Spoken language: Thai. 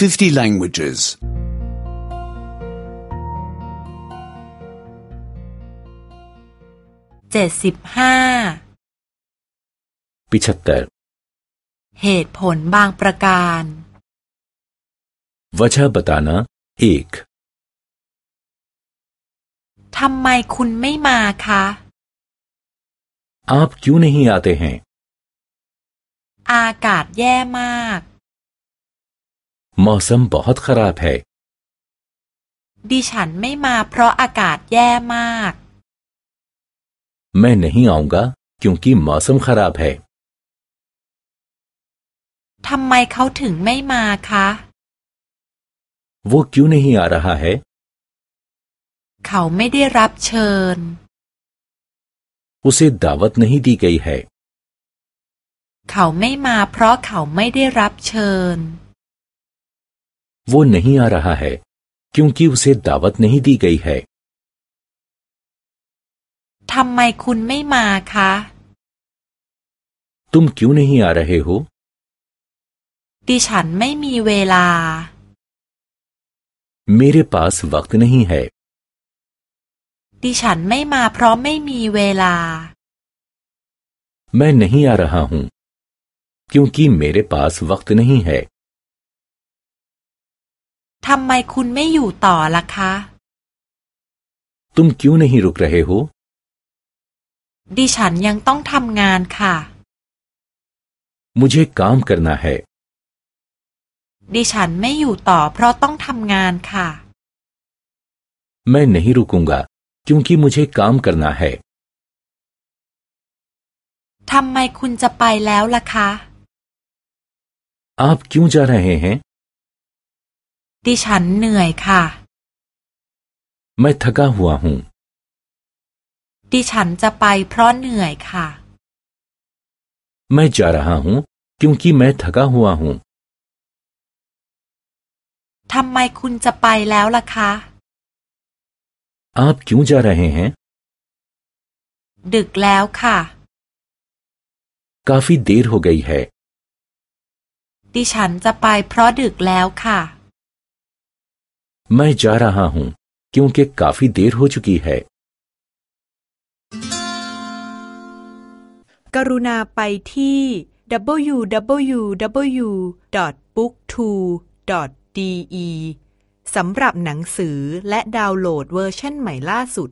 50 languages. เจ็ดสิบห้า पिछहत्तर เหตุผลบางประการ वजह बताना एक ทำไมคุณไม่มาคะ आप क्यों नहीं आते हैं อากาศแย่มาก मौसम बहुत खराब है ดิฉันไม่มาเพราะอากาศแย่มาก मैं नहीं आऊंगा क्योंकि मौसम खराब है ทำไมเขาถึงไม่มาคะ वो क्यों नहीं आ रहा है เขาไม่ได้รับเชิญ उसे दावत नहीं दी गई है เขาไม่มาเพราะเขาไม่ได้รับเชิญ वो नहीं आ रहा है क्योंकि उसे दावत नहीं दी गई है ทำไมคุณไม่มาคะ तुम क्यों नहीं आ रहे हो ดิฉันไม่มีเวลา मेरे पास वक्त नहीं है ดิฉันไม่มาเพราะไม่มีเวลา मैं नहीं आ रहा हूं क्योंकि मेरे पास वक्त नहीं है ทำไมคุณไม่อยู่ต่อล่ะคะ तुम क्यों नहीं रुक रहे हो ดิฉันยังต้องทำงานค่ะ मुझे काम करना है ดิฉันไม่อยู่ต่อเพราะต้องทำงานค่ะ मैं नहीं रुकूंगा क्योंकि मुझे काम करना है ทำไมคุณจะไปแล้วล่ะคะ आप क्यों जा रहे हैं ดิฉันเหนื่อยค่ะ मैं थका हुआ हूं ดิฉันจะไปเพราะเหนื่อยค่ะ मैं जा रहा हूं क्योंकि मैं थका हुआ हूं ทำไมคุณจะไปแล้วล่ะคะ आप क्यों जा रहे हैं ดึกแล้วค่ะ काफी देर हो गई है ดิฉันจะไปเพราะดึกแล้วค่ะ मैं जा रहा हूं क्योंकि काफी देर हो चुकी है กรุณาไปที่ www.booktwo.de สำหรับหนังสือและดาวน์โหลดเวอร์ชันใหม่ล่าสุด